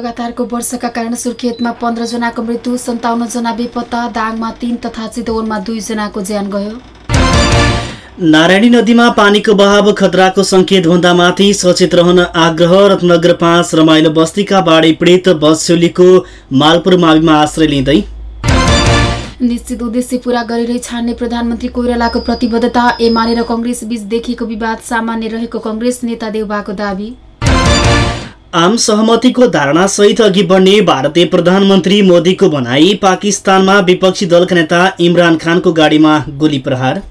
लगातारको वर्षाका कारण सुर्खेतमा पन्ध्रजनाको मृत्यु सन्ताउन्नजना बेपत्ता दाङमा तीन तथा चितवनमा दुईजनाको ज्यान गयो। नारायणी नदीमा पानीको बहाव खतराको सङ्केतभन्दा माथि सचेत रहन आग्रह रत्नगर पाँच रमाइलो बस्तीका बाढी पीडित बसोलीको मालपुर माविमा आश्रय लिँदै। निश्चित उद्देश्य पूरा गरेरै छाड्ने प्रधानमन्त्री कोइरालाको प्रतिबद्धता एमाले र कङ्ग्रेस बीच देखिएको विवाद सामान्य रहेको कङ्ग्रेस नेता देउबाको दावी। आम सहमतिको धारणासहित अघि बढ्ने भारतीय प्रधानमन्त्री मोदीको भनाई पाकिस्तानमा विपक्षी दलका नेता इमरान खानको गाडीमा गोली प्रहार।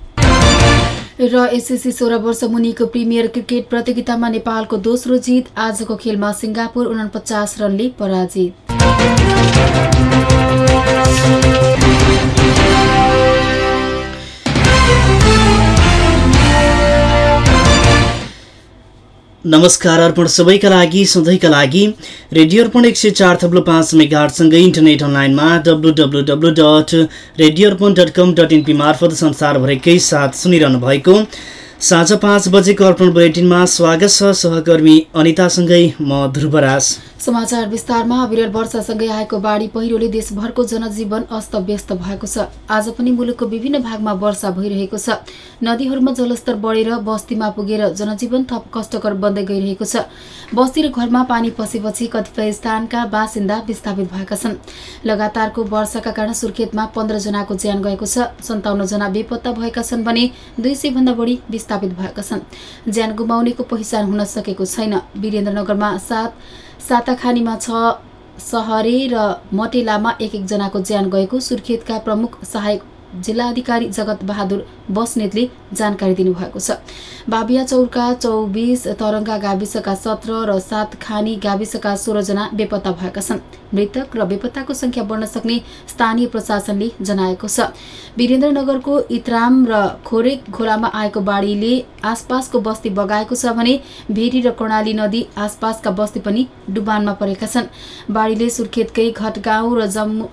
र एसएससी सोह्र वर्ष मुनिको प्रिमियर क्रिकेट प्रतियोगितामा नेपालको दोस्रो जित आजको खेलमा सिङ्गापुर उनपचास रनले पराजित। नमस्कार अर्पण सबैका लागि सधैँका लागि रेडियो अर्पण एक सय चार थप्लो पाँच मेगाहरूसँगै इन्टरनेट अनलाइनमा W W W dot radio Arpan dot com dot NP मार्फत संसारभरिकै साथ सुनिरहनु भएको। साँझ पाँच बजेको अर्पण बुलेटिनमा स्वागत छ सहकर्मी अनितासँगै म ध्रुवराज। समाचार विस्तारमा। अविरल वर्षासँगै आएको बाढी पहिरोले देशभरको जनजीवन अस्तव्यस्त भएको छ। आज पनि मुलुकको विभिन्न भागमा वर्षा भइरहेको छ। नदीहरूमा जलस्तर बढेर बस्तीमा पुगेर जनजीवन थप कष्टकर बन्दै गइरहेको छ। बस्ती र घरमा पानी पसेपछि कतिपय स्थानका बासिन्दा विस्थापित भएका छन्। लगातारको वर्षाका कारण सुर्खेतमा पन्ध्रजनाको ज्यान गएको छ। सन्ताउन्नजना बेपत्ता भएका छन् भने दुई भन्दा बढी विस्थापित भएका छन्। ज्यान गुमाउनेको पहिचान हुन सकेको छैन। वीरेन्द्रनगरमा सात साताखानीमा छ सहरे र मटेलामा एक एकजनाको ज्यान गएको सुर्खेतका प्रमुख सहायक जिल्लाधिकारी जगत बहादुर बस्नेतले जानकारी दिनुभएको छ। बाबिया चौरका चौबिस तरङ्गा गाविसका सत्र र सात खानी गाविसका सोह्रजना बेपत्ता भएका छन्। मृतक र बेपत्ताको संख्या बढ्न सक्ने स्थानीय प्रशासनले जनाएको छ। वीरेन्द्रनगरको इतराम र खोरेक खोलामा आएको बाढीले आसपासको बस्ती बगाएको छ भने भेरी र कर्णाली नदी आसपासका बस्ती पनि डुबानमा परेका छन्। बाढीले सुर्खेतकै घटगाउँ र जम्मू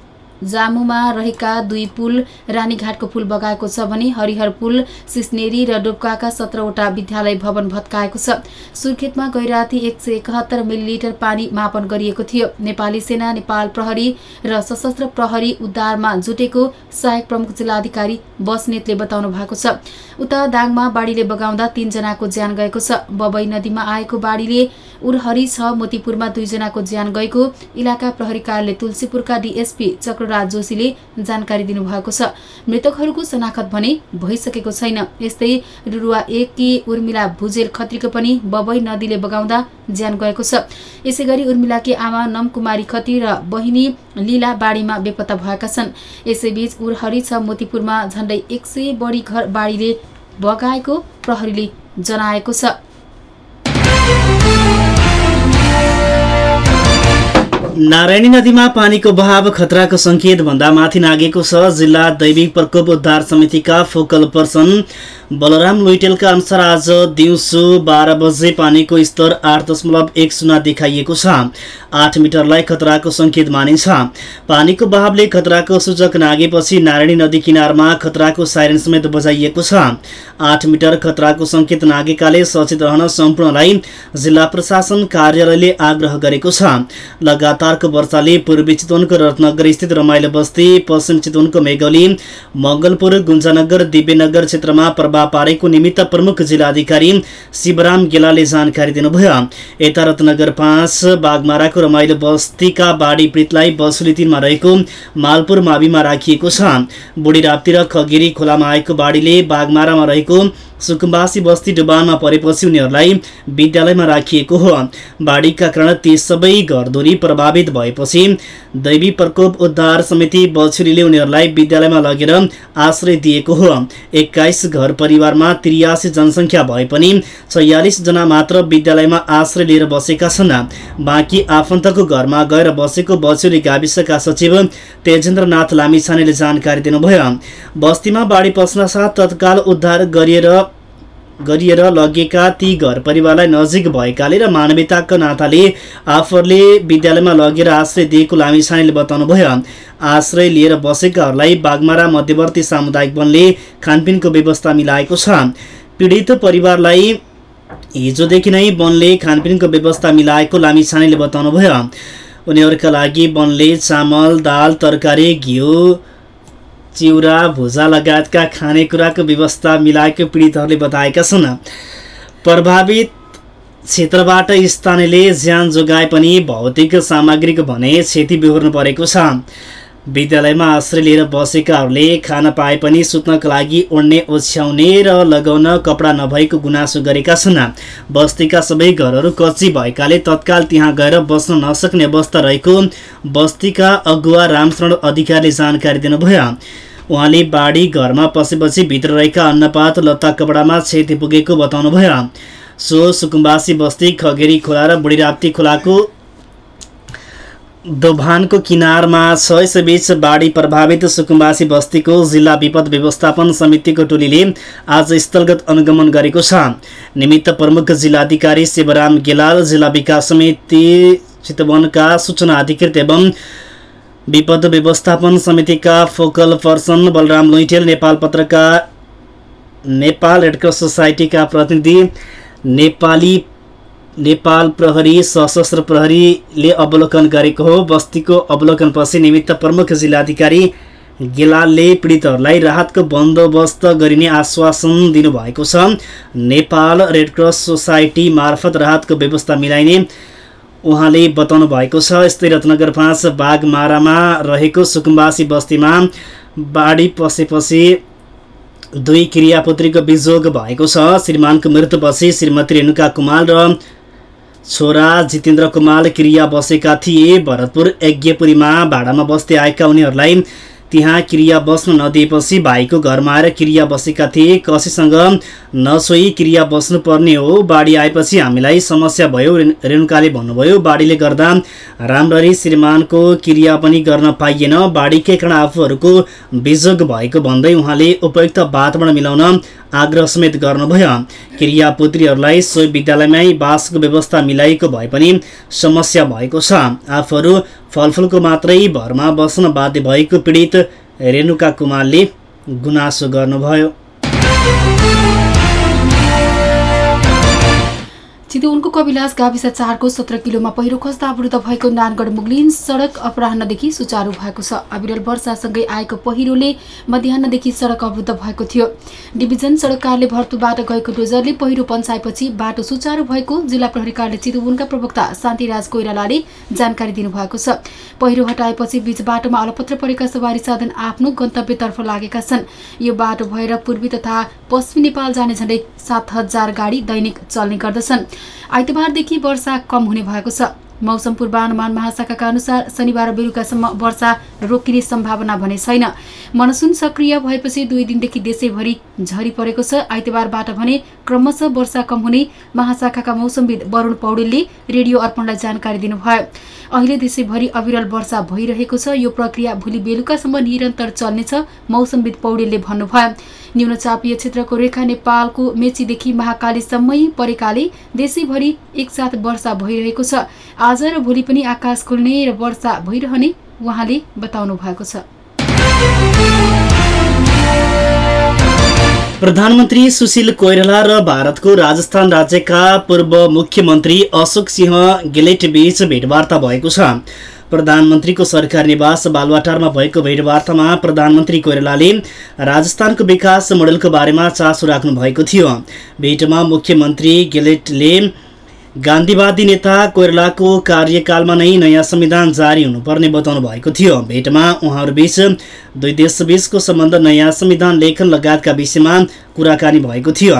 जामुमा रहेका दुई पुल रानीघाटको पुल बगाएको छ भने हरिहर पुल सिस्नेरी र डोब्काका सत्रवटा विद्यालय भवन भत्काएको छ। सुर्खेतमा गैराती एक सय एकहत्तर मिलिलिटर पानी मापन गरिएको थियो। नेपाली सेना नेपाल प्रहरी र सशस्त्र प्रहरी उद्धारमा जुटेको सहायक प्रमुख जिल्लाधिकारी बस्नेतले बताउनु भएको छ। उता दाङमा बाढीले बगाउँदा तीनजनाको ज्यान गएको छ। बबई नदीमा आएको बाढीले उरहरी छ मोतीपुरमा दुईजनाको ज्यान गएको। इलाका प्रहरी कार्यालय तुलसीपुरका डिएसपी चक्रराज जोशीले जानकारी दिनुभएको छ। मृतकहरूको शनाखत भने भइसकेको छैन। यस्तै रुरुवा एककी उर्मिला भुजेल खत्रीको पनि बबई नदीले बगाउँदा ज्यान गएको छ। यसै गरी उर्मिलाकी आमा नमकुमारी खत्री र बहिनी लीला बाढीमा बेपत्ता भएका छन्। यसैबीच उरहरी छ मोतीपुरमा झण्डै एक सय बढी घर बाढीले बगाएको प्रहरीले जनाएको छ। नारायणी नदीमा पानीको बहाव खतराको सङ्केत भन्दा माथि नागेको छ जिल्ला दैविक प्रकोप उद्धार समितिका फोकल पर्सन। बलराम लुइटेलका अनुसार आज दिउँसो बाह्र बजे पानीको स्तर आठ दशमलव एक शून्य देखाइएको छ। आठ मिटरलाई खतराको सङ्केत मानिन्छ। पानीको बहावले खतराको सूचक नागेपछि नारायणी नदी किनारमा खतराको साइरन समेत बजाइएको छ। आठ मिटर खतराको सङ्केत नागेकाले सचेत रहन सम्पूर्णलाई जिल्ला प्रशासन कार्यालयले आग्रह गरेको छ। लगातारको वर्षाले पूर्वी चितवनको रत्नगर स्थित रमाइलो बस्ती पश्चिम चितवनको मेगली मङ्गलपुर गुन्जानगर दिव्यनगर क्षेत्रमा प्रभाव पारेको निमित्त प्रमुख जिल्लाधिकारी शिवराम गेलाले जानकारी दिनुभयो। यता रत्नगर पाँच बागमाराको रमाइलो बस्तीका बाढी पीडितलाई बसुली तिनमा रहेको मालपुर माविमा राखिएको छ। बुढी राप्ती र खगिरी खोलामा आएको बाढीले बागमारामा रहेको सुकुम्बासी बस्ती डुबानमा परेपछि उनीहरूलाई विद्यालयमा राखिएको हो। बाढीका कारण ती सबै घरधुरी प्रभावित भएपछि दैवी प्रकोप उद्धार समिति बछुरीले उनीहरूलाई विद्यालयमा लगेर आश्रय दिएको हो। एक्काइस घर परिवारमा त्रियासी जनसङ्ख्या भए पनि जना मात्र विद्यालयमा आश्रय लिएर बसेका छन्। बाँकी आफन्तको घरमा गएर बसेको बछुरी गाविसका सचिव तेजेन्द्रनाथ लामिछानेले जानकारी दिनुभयो। बस्तीमा बाढी पस्न साथ तत्काल उद्धार गरिएर गरिएर लगेका ती घर परिवारलाई नजिक भएकाले र मानवीयताका नाताले आफूहरूले विद्यालयमा लगेर आश्रय दिएको लामिछानेले बताउनुभयो। आश्रय लिएर बसेकाहरूलाई बागमारा मध्यवर्ती सामुदायिक वनले खानपिनको व्यवस्था मिलाएको छ। पीडित परिवारलाई हिजोदेखि नै वनले खानपिनको व्यवस्था मिलाएको लामिछानेले बताउनुभयो। उनीहरूका लागि वनले चामल दाल तरकारी घिउ चिउरा भुजा लगायतका खानेकुराको व्यवस्था मिलाएको पीडितहरूले बताएका छन्। प्रभावित क्षेत्रबाट स्थानीयले ज्यान जोगाए पनि भौतिक सामग्रीको भने क्षति बिहोर्नु परेको छ। विद्यालयमा आश्रय लिएर बसेकाहरूले खान पाए पनि सुत्नका लागि ओढ्ने ओछ्याउने र लगाउन कपडा नभएको गुनासो गरेका छन्। बस्तीका सबै घरहरू कच्ची भएकाले तत्काल त्यहाँ गएर बस्न नसक्ने अवस्था रहेको बस्तीका अगुवा रामशरण अधिकारीले जानकारी दिनुभयो। उहाँले बाढी घरमा पसेपछि भित्र रहेका अन्नपात लत्ता कपडामा क्षति पुगेको बताउनुभयो। सो सुकुम्बासी बस्ती खगेरी खोला र बुढीराप्ती खोलाको दोभानको किनारमा छ यसैबीच बाढी प्रभावित सुकुम्बासी बस्तीको जिल्ला विपद व्यवस्थापन समितिको टोलीले आज स्थलगत अनुगमन गरेको छ। निमित्त प्रमुख जिल्लाधिकारी शिवराम गेलाल जिल्ला विकास समिति चितवनका सूचना अधिकृत एवं विपद व्यवस्थापन समितिका फोकल पर्सन बलराम लुइटेल नेपाल पत्रका नेपाल रेडक्रस सोसाइटीका प्रतिनिधि नेपाली नेपाल प्रहरी सशस्त्र प्रहरीले अवलोकन गरेको हो। बस्तीको अवलोकनपछि निमित्त प्रमुख जिल्लाधिकारी गेलालले पीडितहरूलाई राहतको बन्दोबस्त गरिने आश्वासन दिनुभएको छ। नेपाल रेडक्रस सोसाइटी मार्फत राहतको व्यवस्था मिलाइने उहाँले बताउनु भएको छ। यस्तै रत्नगर पाँच बाघमारामा रहेको सुकुम्बासी बस्तीमा बाढी पसेपछि दुई क्रियापुत्रीको बिजोग भएको छ। श्रीमानको मृत्युपछि श्रीमती रेणुका कुमार र छोरा जितेन्द्र कुमार क्रिया बसेका थिए। भरतपुर यज्ञपुरीमा भाडामा बस्दै आएका उनीहरूलाई त्यहाँ क्रिया बस्न नदिएपछि भाइको घरमा आएर क्रिया बसेका थिए। कसैसँग नसोई क्रिया बस्नुपर्ने हो। बाढी आएपछि हामीलाई समस्या भयो रेणुकाले भन्नुभयो बाढीले गर्दा राम्ररी श्रीमानको क्रिया पनि गर्न पाइएन। बाढीकै कारण आफूहरूको बिजोग भएको भन्दै उहाँले उपयुक्त वातावरण मिलाउन आग्रह समेत गर्नुभयो। क्रिया पुत्रीहरूलाई सोही विद्यालयमै बासको व्यवस्था मिलाइएको भए पनि समस्या भएको छ। आफूहरू फलफुलको मात्रै भरमा बस्न बाध्य भएको पीडित रेणुका कुमारले गुनासो गर्नुभयो। चितवनको कविलास गाविस चारको सत्र किलोमा पहिरो खस्दा अवरुद्ध भएको नानगढ मुगलिन सडक अपराह्नदेखि सुचारू भएको छ। अविरल वर्षासँगै आएको पहिरोले मध्याहदेखि सडक अवरुद्ध भएको थियो। डिभिजन सडक कार्यालय भर्तुबाट गएको डोजरले पहिरो पन्साएपछि बाटो सुचारू भएको जिल्ला प्रहरी कार्यालय चितवनका प्रवक्ता शान्तिराज कोइरालाले जानकारी दिनुभएको छ। पहिरो हटाएपछि बीच बाटोमा अलपत्र परेका सवारी साधन आफ्नो गन्तव्यतर्फ लागेका छन्। यो बाटो भएर पूर्वी तथा पश्चिमी नेपाल जाने झण्डै सात हजार गाडी दैनिक चल्ने गर्दछन्। आइतबारदेखि वर्षा कम हुने भएको छ। मौसम पूर्वानुमान महाशाखाका अनुसार शनिबार बेलुकासम्म वर्षा रोकिने सम्भावना भने छैन। मनसुन सक्रिय भएपछि दुई दिनदेखि देशैभरि झरी परेको छ। आइतबारबाट भने क्रमशः वर्षा कम हुने महाशाखाका मौसमविद वरुण पौडेलले रेडियो अर्पणलाई जानकारी दिनुभयो। अहिले देशैभरि अविरल वर्षा भइरहेको छ। यो प्रक्रिया भोलि बेलुकासम्म निरन्तर चल्नेछ मौसमविद पौडेलले भन्नुभयो। न्यूनचापीय क्षेत्रको रेखा नेपालको मेचीदेखि महाकालीसम्मै परेकाले देशैभरि एकसाथ वर्षा भइरहेको छ। आज र भोलि पनि आकाश खुल्ने र वर्षा भइरहने उहाँले बताउनु भएको छ। प्रधानमन्त्री सुशील कोइराला र भारतको राजस्थान राज्यका पूर्व मुख्यमन्त्री अशोक सिंह गेलेट बीच भेटवार्ता भएको छ। प्रधानमन्त्रीको सरकारी निवास बालुवाटारमा भएको भेटवार्तामा प्रधानमन्त्री कोइरालाले राजस्थानको विकास मोडेलको बारेमा चासो राख्नु भएको थियो। भेटमा मुख्यमन्त्री गेलेटले गान्धीवादी नेता कोइरालाको कार्यकालमा नै नयाँ संविधान जारी हुनुपर्ने बताउनु भएको थियो। भेटमा उहाँहरूबीच दुई देशबीचको सम्बन्ध नयाँ संविधान लेखन लगायतका विषयमा कुराकानी भएको थियो।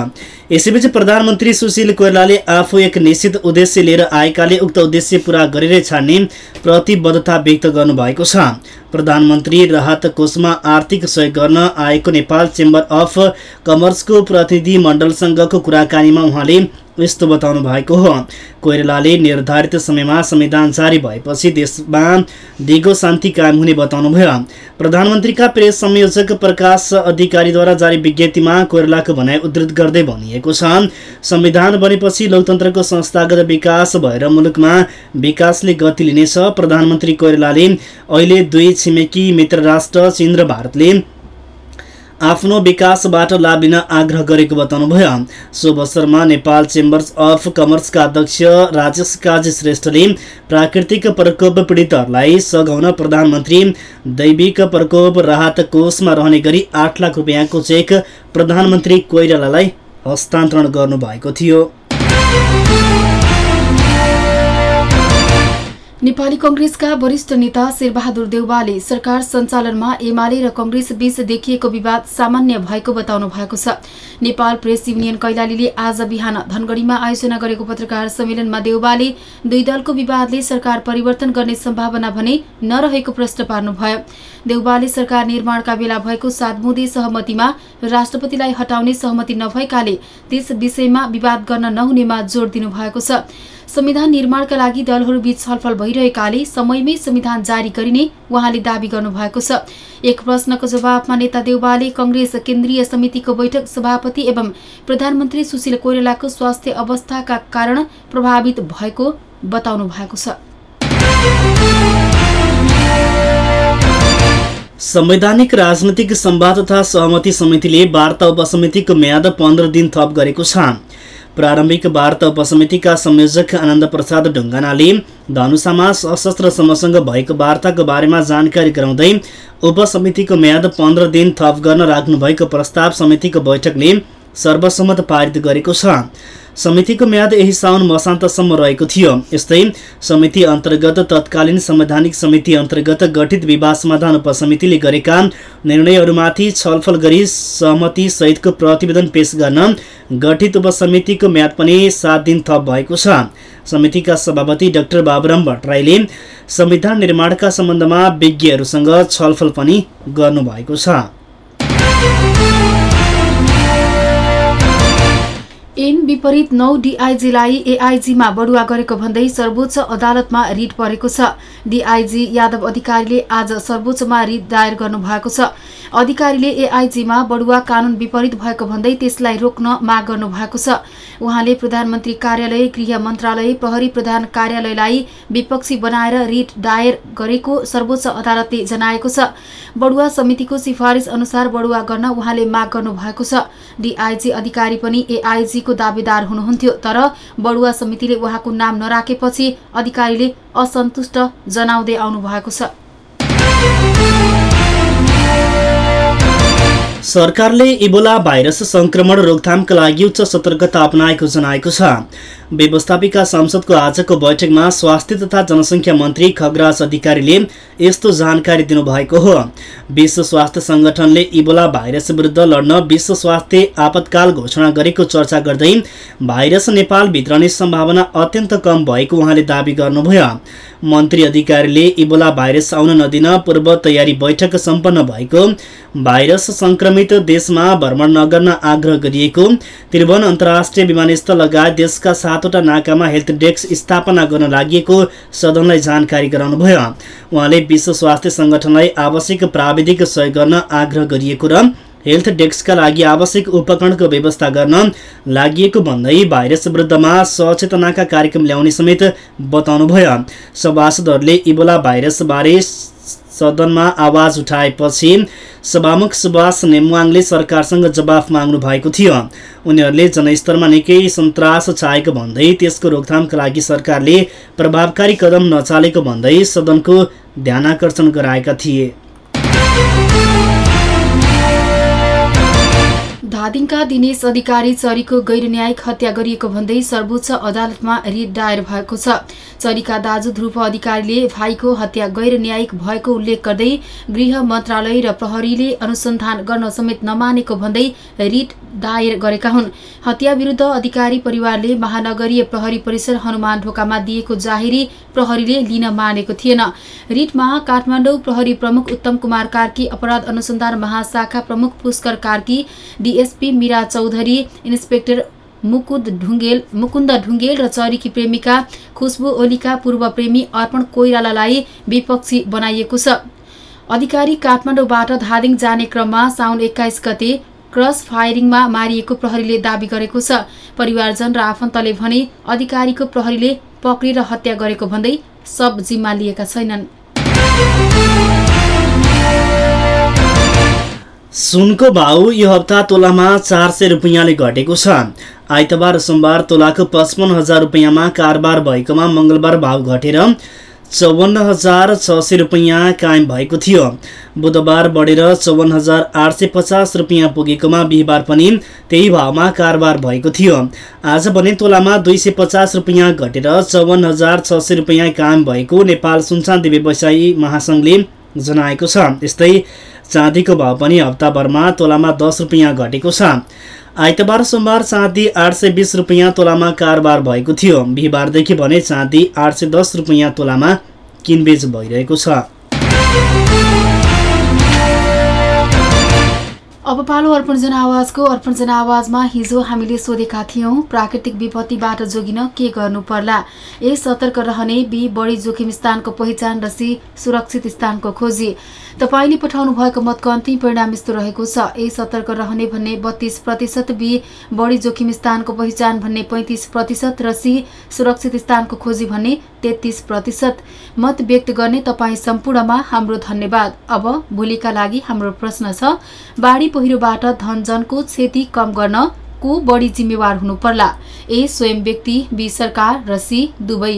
यसैबीच प्रधानमन्त्री सुशील कोइरालाले आफू एक निश्चित उद्देश्य लिएर आएकाले उक्त उद्देश्य पूरा गरेरै छाड्ने प्रतिबद्धता व्यक्त गर्नुभएको छ। प्रधानमन्त्री राहत कोषमा आर्थिक सहयोग गर्न आएको नेपाल चेम्बर अफ कमर्सको प्रतिनिधि मण्डलसँगको कुराकानीमा उहाँले यस्तो बताउनु भएको हो। कोइरालाले निर्धारित समयमा संविधान जारी भएपछि देशमा दिगो शान्ति कायम हुने बताउनुभयो। प्रधानमन्त्रीका प्रेस संयोजक प्रकाश अधिकारीद्वारा जारी विज्ञप्तिमा कोइरालाको भनाइ उद्धृत गर्दै भनिएको छ। संविधान बनेपछि लोकतन्त्रको संस्थागत विकास भएर मुलुकमा विकासले गति लिनेछ। प्रधानमन्त्री कोइरालाले अहिले दुई छिमेकी मित्र राष्ट्र चीन र भारतले आफ्नो विकासबाट लाभ लिन आग्रह गरेको बताउनुभयो। सो अवसरमा नेपाल चेम्बर्स अफ कमर्सका अध्यक्ष राजेश काजी श्रेष्ठले प्राकृतिक प्रकोप पीडितहरूलाई सघाउन प्रधानमन्त्री दैविक प्रकोप राहत कोषमा रहने गरी आठ लाख रुपियाँको चेक प्रधानमन्त्री कोइरालालाई हस्तान्तरण गर्नुभएको थियो। नेपाली कंग्रेसका वरिष्ठ नेता शेरबहादुर देउवाले सरकार सञ्चालनमा एमाले र कंग्रेस बीच देखिएको विवाद सामान्य भएको बताउनु भएको छ। नेपाल प्रेस युनियन कैलालीले आज बिहान धनगढ़ीमा आयोजना गरेको पत्रकार सम्मेलनमा देउवाले दुई दलको विवादले सरकार परिवर्तन गर्ने सम्भावना भने नरहेको प्रश्न पार्नुभयो। देउवाले सरकार निर्माणका बेला भएको सातमुदे सहमतिमा राष्ट्रपतिलाई हटाउने सहमति नभएकाले त्यस विषयमा विवाद गर्न नहुनेमा जोड़ दिनुभएको छ। संविधान निर्माणका लागि दलहरूबीच छलफल भइरहेकाले समयमै संविधान जारी गरिने उहाँले दावी गर्नुभएको छ। एक प्रश्नको जवाबमा नेता देउबाले कंग्रेस केन्द्रीय समितिको बैठक सभापति एवं प्रधानमन्त्री सुशील कोइरालाको स्वास्थ्य अवस्थाका कारण प्रभावित भएको बताउनु भएको छ। संवैधानिक राजनैतिक संवाद तथा सहमति समितिले वार्ता उपसमितिको म्याद पन्ध्र दिन थप गरेको छ प्रारम्भिक वार्ता उपसमितिका संयोजक आनन्द प्रसाद ढुङ्गानाले धनुषामा सशस्त्र समूहसँग भएको वार्ताको बारेमा जानकारी गराउँदै उपसमितिको म्याद पन्ध्र दिन थप गर्न राख्नुभएको प्रस्ताव समितिको बैठकले सर्वसम्मत पारित गरेको छ। समितिको म्याद यही साउन मसान्तसम्म रहेको थियो। यस्तै समिति अन्तर्गत तत्कालीन संवैधानिक समिति अन्तर्गत गठित विवाद समाधान उपसमितिले गरेका निर्णयहरूमाथि छलफल गरी सहमति सहितको प्रतिवेदन पेश गर्न गठित उपसमितिको म्याद पनि सात दिन थप भएको छ। समितिका सभापति डाक्टर बाबुराम भट्टराईले संविधान निर्माणका सम्बन्धमा विज्ञहरूसँग छलफल पनि गर्नुभएको छ। एन विपरीत नौ डिआइजीलाई एआइजीमा बढुवा गरेको भन्दै सर्वोच्च अदालतमा रिट परेको छ। डिआइजी यादव अधिकारीले आज सर्वोच्चमा रिट दायर गर्नुभएको छ। अधिकारीले एआइजीमा बढुवा कानून विपरीत भएको भन्दै त्यसलाई रोक्न माग गर्नु भएको छ। उहाँले प्रधानमन्त्री कार्यालय गृह मन्त्रालय प्रहरी प्रधान कार्यालयलाई विपक्षी बनाएर रिट दायर गरेको सर्वोच्च अदालतले जनाएको छ। बढुवा समितिको सिफारिस अनुसार बढुवा गर्न उहाँले माग गर्नु भएको छ डिआइजी अधिकारी पनि एआइजीको दावेदार हुनुहुन्थ्यो तर बढुवा समितिले उहाँको नाम नराखेपछि अधिकारीले असन्तुष्ट जनाउँदै आउनु भएको छ। सरकारले इबोला भाइरस संक्रमण रोकथामका लागि उच्च सतर्कता अप्नाएको जनाएको छ। व्यवस्थापिका संसदको आजको बैठकमा स्वास्थ्य तथा जनसङ्ख्या मन्त्री खगराज अधिकारीले यस्तो जानकारी दिनुभएको हो। विश्व स्वास्थ्य सङ्गठनले इबोला भाइरस विरुद्ध लड्न विश्व स्वास्थ्य आपतकाल घोषणा गरेको चर्चा गर्दै भाइरस नेपाल भित्रने सम्भावना अत्यन्त कम भएको उहाँले दावी गर्नुभयो। मन्त्री अधिकारीले इबोला भाइरस आउन नदिन पूर्व तयारी बैठक सम्पन्न भएको भाइरस संक्रमित देशमा भ्रमण नगर्न आग्रह गरिएको त्रिभुवन अन्तर्राष्ट्रिय विमानस्थल लगायत देशका सातवटा नाकामा हेल्थ डेस्क स्थापना गर्न लागि सदनलाई जानकारी गराउनुभयो। उहाँले विश्व स्वास्थ्य सङ्गठनलाई आवश्यक प्राविधिक सहयोग गर्न आग्रह गरिएको र हेल्थ डेस्कका लागि आवश्यक उपकरणको व्यवस्था गर्न लागि भन्दै भाइरस विरुद्धमा सचेतनाका कार्यक्रम ल्याउने समेत बताउनुभयो। सभासदहरूले इबोला भाइरसबारे सदनमा आवाज उठाएपछि सभामुख सुभाष नेमवाङले सरकारसँग जवाफ माग्नु भएको थियो। उनीहरूले जनस्तरमा निकै सन्तास छाएको भन्दै त्यसको रोकथामका लागि सरकारले प्रभावकारी कदम नचालेको भन्दै सदनको ध्यानकर्षण गराएका थिए। धादिङका दिनेश अधिकारी चरीको गैर न्यायिक हत्या गरिएको भन्दै सर्वोच्च अदालतमा रिट दायर भएको छ। चरीका दाजु ध्रुव अधिकारीले भाइको हत्या गैर न्यायिक भएको उल्लेख गर्दै गृह मन्त्रालय र प्रहरीले अनुसन्धान गर्न समेत नमानेको भन्दै रिट दायर गरेका हुन्। हत्या विरुद्ध अधिकारी परिवारले महानगरीय प्रहरी परिसर हनुमान ढोकामा दिएको जाहेरी प्रहरीले लिन मानेको थिएन। रिटमा काठमाडौँ प्रहरी प्रमुख उत्तम कुमार कार्की अपराध अनुसन्धान महाशाखा प्रमुख पुष्कर कार्की डीएसपी मीरा चौधरी इन्सपेक्टर मुकुद ढुङ्गेल मुकुन्द ढुङ्गेल र चरीकी प्रेमिका खुसबु ओलीका पूर्व प्रेमी अर्पण कोइरालालाई विपक्षी बनाइएको छ। अधिकारी काठमाडौँबाट धादिङ जाने क्रममा साउन एक्काइस गते क्रस फायरिङमा मारिएको प्रहरीले दावी गरेको छ। परिवारजन र आफन्तले भने अधिकारीको प्रहरीले पक्रेर हत्या गरेको भन्दै सब जिम्मा लिएका छैनन्। सुनको भाउ यो हप्ता तोलामा चार सय रुपियाँले घटेको छ। आइतबार सोमबार तोलाको पचपन्न हजार रुपियाँमा कारोबार भएकोमा मङ्गलबार भाउ घटेर चौवन्न हजार छ सय रुपियाँ कायम भएको थियो। बुधबार बढेर चौवन्न हजार आठ सय पचास रुपियाँ पुगेकोमा बिहिबार पनि त्यही भावमा कारोबार भएको थियो। आज भने तोलामा दुई सय पचास रुपियाँ घटेर चौवन्न हजार छ सय रुपियाँ कायम भएको नेपाल सुनचाँदी व्यवसायी महासङ्घले जनाएको छ। यस्तै चाँदीको भाव पनि हप्ताभरमा तोलामा दस रुपियाँ घटेको छ। आइतबार सोमबार चाँदी आठ सय बिस रुपियाँ तोलामा कारोबार भएको थियो। बिहिबारदेखि भने चाँदी आठ सय दस रुपियाँ तोलामा किनबेच भइरहेको छ। अब पालो अर्पण जनआवाजको अर्पण जनआवाजमा हिजो हामीले सोधेका थियौँ प्राकृतिक विपत्तिबाट जोगिन के गर्नु पर्ला? ए सतर्क रहने बी बढी जोखिम स्थानको पहिचान र सी सुरक्षित स्थानको खोजी। तपाईँले पठाउनु भएको मतको अन्तिम परिणाम यस्तो रहेको छ। ए सतर्क रहने भन्ने बत्तीस प्रतिशत बी बढी जोखिम स्थानको पहिचान भन्ने पैँतिस प्रतिशत र सी सुरक्षित स्थानको खोजी भन्ने तेत्तिस प्रतिशत। मत व्यक्त गर्ने तपाईँ सम्पूर्णमा हाम्रो धन्यवाद। अब भोलिका लागि हाम्रो प्रश्न छ बाढी पहिरोबाट धनजनको क्षति कम गर्न को बढी जिम्मेवार हुनु पर्ला ए स्वयं व्यक्ति बी सरकार र सी दुवै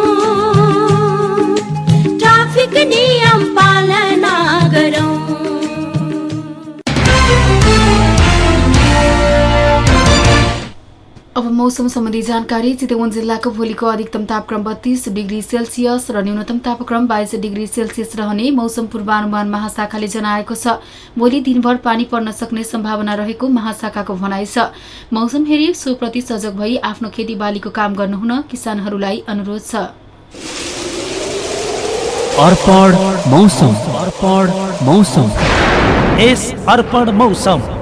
अब मौसम सम्बन्धी जानकारी चितवन जिल्लाको भोलिको अधिकतम तापक्रम बत्तीस डिग्री सेल्सियस र न्यूनतम तापक्रम बाइस डिग्री सेल्सियस रहने मौसम पूर्वानुमान महाशाखाले जनाएको छ। भोलि दिनभर पानी पर्न सक्ने सम्भावना रहेको महाशाखाको भनाइ छ। मौसम हेरी सोप्रति सजग भई आफ्नो खेतीबालीको काम गर्नुहुन किसानहरूलाई अनुरोध छ।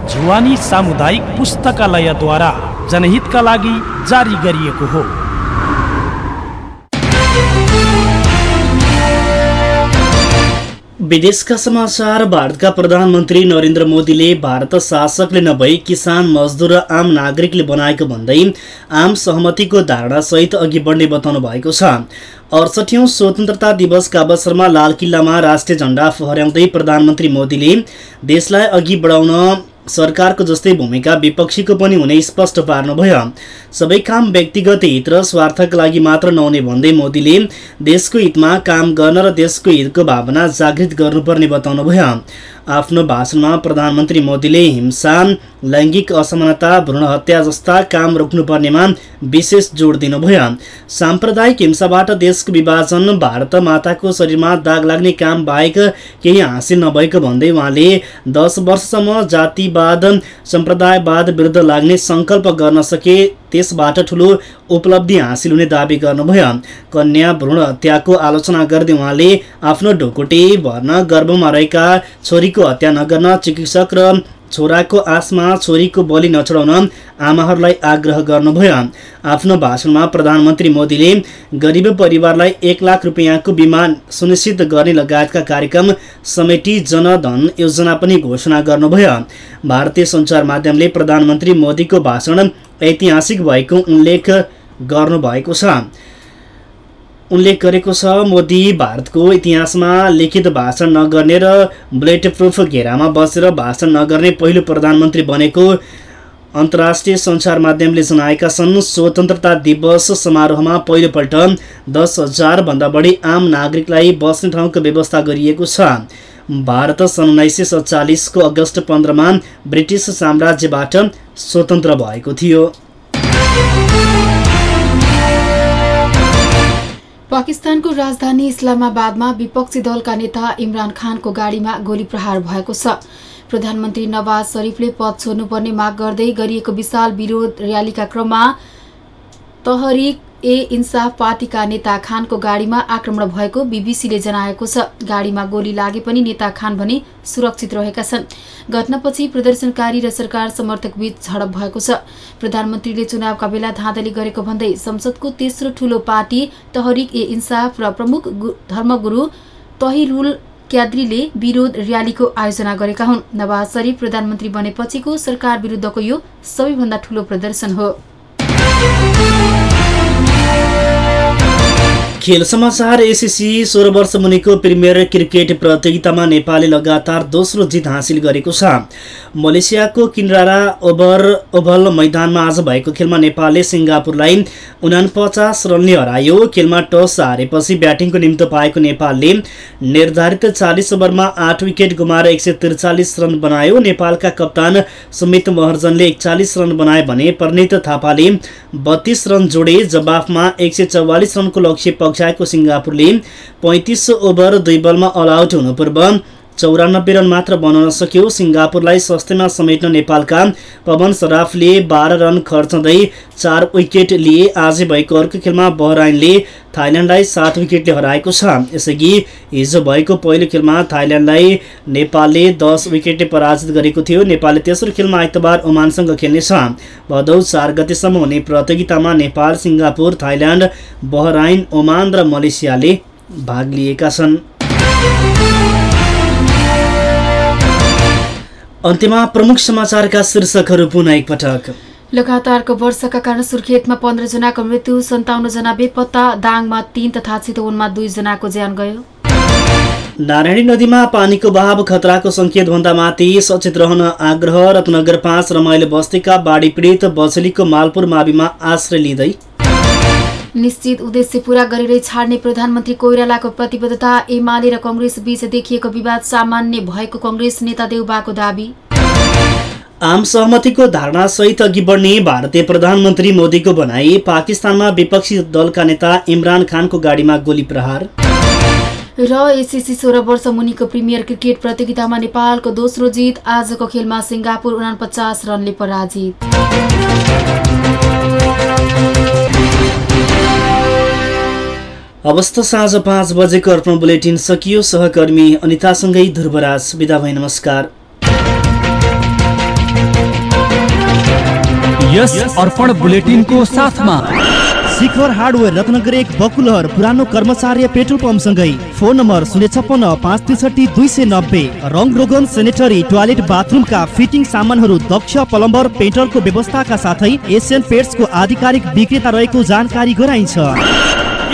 जुवानी सामुदायिक पुस्तकालयद्वारा। जनहितका लागि जारी गरिएको हो। विदेशका समाचार भारतका प्रधानमन्त्री नरेन्द्र मोदीले भारत शासकले नभई किसान मजदुर र आम नागरिकले बनाएको भन्दै आम सहमतिको धारणासहित अघि बढ्ने बताउनु भएको छ। अडसठौँ स्वतन्त्रता दिवसका अवसरमा लाल किल्लामा राष्ट्रिय झण्डा फहर्याउँदै प्रधानमन्त्री मोदीले देशलाई अघि बढाउन सरकारको जस्तै भूमिका विपक्षीको पनि हुने स्पष्ट पार्नुभयो। सबै काम व्यक्तिगत हित र स्वार्थका लागि मात्र नहुने भन्दै मोदीले देशको हितमा काम गर्न र देशको हितको भावना जागृत गर्नुपर्ने बताउनुभयो। आफ्नो भाषणमा प्रधानमन्त्री मोदीले हिंसा लैङ्गिक असमानता भ्रूण हत्या जस्ता काम रोक्नुपर्नेमा विशेष जोड दिनुभयो। साम्प्रदायिक हिंसाबाट देशको विभाजन भारत माताको शरीरमा दाग लाग्ने काम बाहेक केही हासिल नभएको भन्दै उहाँले दस वर्षसम्म जातिवाद सम्प्रदायवाद विरुद्ध लाग्ने सङ्कल्प गर्न सके त्यसबाट ठुलो उपलब्धि हासिल हुने दावी गर्नुभयो। कन्या भ्रूण हत्याको आलोचना गर्दै उहाँले आफ्नो ढुकुटी भर्न गर्भमा रहेका छोरीको हत्या नगर्न चिकित्सक र छोराको आसमा छोरीको बलि नचढाउन आमाहरूलाई आग्रह गर्नुभयो। आफ्नो भाषणमा प्रधानमन्त्री मोदीले गरिब परिवारलाई एक लाख रुपियाँको बिमा सुनिश्चित गर्ने लगायतका कार्यक्रम समेटी जनधन योजना पनि घोषणा गर्नुभयो। भारतीय सञ्चार माध्यमले प्रधानमन्त्री मोदीको भाषण ऐतिहासिक भएको उल्लेख गर्नुभएको छ। उल्लेख गरेको छ मोदी भारतको इतिहासमा लिखित भाषण नगर्ने र बुलेट प्रुफ घेरामा बसेर भाषण नगर्ने पहिलो प्रधानमन्त्री बनेको अन्तर्राष्ट्रिय सञ्चार माध्यमले जनाएका छन्। स्वतन्त्रता दिवस समारोहमा पहिलोपल्ट दस हजारभन्दा बढी आम नागरिकलाई बस्ने ठाउँको व्यवस्था गरिएको छ। भारत सन् उन्नाइस सय सत्तालिसको अगस्त पन्ध्रमा ब्रिटिस साम्राज्यबाट स्वतन्त्र भएको थियो। पाकिस्तानको राजधानी इस्लामाबादमा विपक्षी दलका नेता इमरान खानको गाडीमा गोली प्रहार भएको छ। प्रधानमन्त्री नवाज शरीफले पद छोड्नुपर्ने माग गर्दै गरिएको विशाल विरोध र्यालीका क्रममा तहरिक ए इन्साफ पार्टीका नेता खानको गाडीमा आक्रमण भएको बीबीसीले जनाएको छ। गाडीमा गोली लागे पनि नेता खान भने सुरक्षित रहेका छन्। घटनापछि प्रदर्शनकारी र सरकार समर्थक बीच झडप भएको छ। प्रधानमन्त्रीले चुनावका बेला धाँधली गरेको भन्दै संसदको तेस्रो ठूलो पार्टी तहरिक ए इन्साफ र प्रमुख धर्मगुरु तहिरुल क्याद्रीले विरोध र्यालीको आयोजना गरेका हुन्। नवाज शरीफ प्रधानमन्त्री बनेपछिको सरकार विरुद्धको यो सबैभन्दा ठूलो प्रदर्शन हो। खेल समाचार एसिसी सोह्र वर्ष मुनिको प्रिमियर क्रिकेट प्रतियोगितामा नेपालले लगातार दोस्रो जित हासिल गरेको छ। मलेसियाको किन्रारा ओभर ओभल मैदानमा आज भएको खेलमा नेपालले सिङ्गापुरलाई उनापचास रनले हरायो। खेलमा टस हारेपछि ब्याटिङको निम्तो पाएको नेपालले निर्धारित चालिस ओभरमा आठ विकेट गुमाएर एक रन बनायो। नेपालका कप्तान सुमित महर्जनले एकचालिस रन बनाए भने परिणित थापाले बत्तीस रन जोडे। जवाफमा एक रनको लक्ष्य पक्षाएको सिङ्गापुरले पैँतिस ओभर दुई बलमा अल आउट हुनु पूर्व। चौरानब्बे रन मात्र बनाउन सक्यो। सिङ्गापुरलाई सस्तेमा समेट्न नेपालका पवन सराफले बाह्र रन खर्चँदै चार विकेट लिए। आज भएको अर्को खेलमा बहराइनले थाइल्यान्डलाई सात विकेटले हराएको छ। यसअघि हिजो भएको पहिलो खेलमा थाइल्यान्डलाई नेपालले दस विकेटले पराजित गरेको थियो। नेपालले तेस्रो खेलमा आइतबार ओमानसँग खेल्नेछ। भदौ चार गतेसम्म हुने प्रतियोगितामा Nepal Singapore Thailand Bahrain Oman र मलेसियाले भाग लिएका छन्। अन्त्यमा प्रमुख समाचारका शीर्षकहरू पुनः एकपटक। लगातारको वर्षाका कारण सुर्खेतमा पन्ध्र जनाको मृत्यु सन्ताउन्न जना बेपत्ता दाङमा तीन तथा चितवनमा दुईजनाको ज्यान गयो। नारायणी नदीमा पानीको बहाव खतराको सङ्केतभन्दा माथि सचेत रहन आग्रह रत्नगर पाँच रमाइलो बस्तीका बाढी पीडित बछलीको मालपुर माविमा आश्रय लिँदै निश्चित उद्देश्य पूरा गरेरै छाड्ने प्रधानमन्त्री कोइरालाको प्रतिबद्धता एमाले र कङ्ग्रेस बीच देखिएको विवाद सामान्य भएको कङ्ग्रेस नेता देउबाको दावी। आम सहमतिको धारणासहित अघि बढ्ने भारतीय प्रधानमन्त्री मोदीको भनाई पाकिस्तानमा विपक्षी दलका नेता इमरान खानको गाडीमा गोली प्रहार। र एसिसी सोह्र वर्ष मुनिको प्रिमियर क्रिकेट प्रतियोगितामा नेपालको दोस्रो जित आजको खेलमा सिङ्गापुर उनापचास रनले पराजित। अवस्था साँझ पाँच बजेको अर्पण बुलेटिन सकियो सहकर्मी अनितासँगै ध्रुवराज। बिदा भई नमस्कार। यस अर्पण बुलेटिनको साथमा शिखर हार्डवेयर रत्नगर एक बकुलहर पुरानो कर्मचार्य पेट्रोल पम्प सँगै फोन नम्बर शून्य छप्पन्न पाँच त्रिसठी दुई सय नब्बे। रङ रोगन सेनेटरी टोयलेट बाथरुमका फिटिङ सामानहरू दक्ष प्लम्बर पेन्टरको व्यवस्थाका साथै एसियन पेट्सको आधिकारिक विक्रेता रहेको जानकारी गराइन्छ।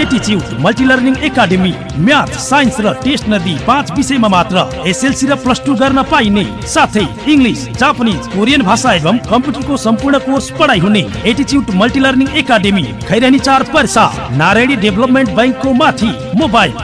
एटिच्युट multi learning academy math science र टेस्ट नदी पाँच विषयमा मात्र एसएलसी र प्लस टू गर्न पाइने। साथै इङ्ग्लिस जापानिज कोरियन भाषा एवं कम्प्युटरको सम्पूर्ण कोर्स पढाइ हुने एटिच्युट मल्टिलर्निङ एकाडेमी खैरानी चार पर्सा नारायणी डेभलपमेन्ट ब्याङ्कको माथि मोबाइल।